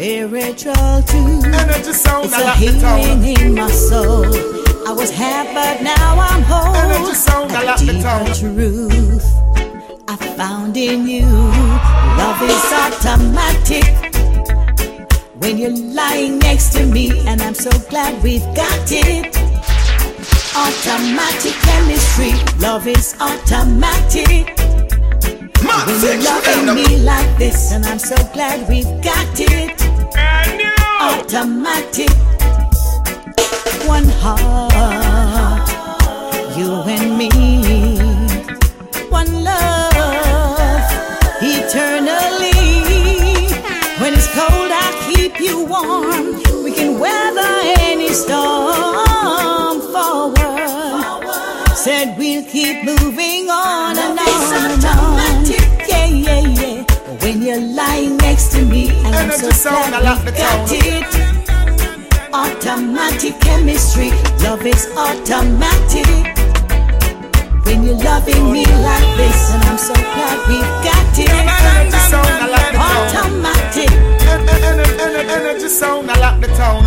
spiritual too. Energy sound, it's a like healing in my soul. I was half, but now I'm whole. Energy sound, I like deeper the truth I found in you. Love is automatic when you're lying next to me, and I'm so glad we've got it. Automatic chemistry, love is automatic. Man, When you're loving them. me like this, and I'm so glad we've got it. And you. Automatic, one heart, you and me, one love, eternally. When it's cold, I'll keep you warm. We can weather that we'll keep moving on and on and on. Yeah, yeah, yeah. When you're lying next to me, and I'm so sound, I love got it. Automatic chemistry, love is automatic. When you're loving me like this, and I'm so glad we got it. Automatic. Energy sound, I love the tone.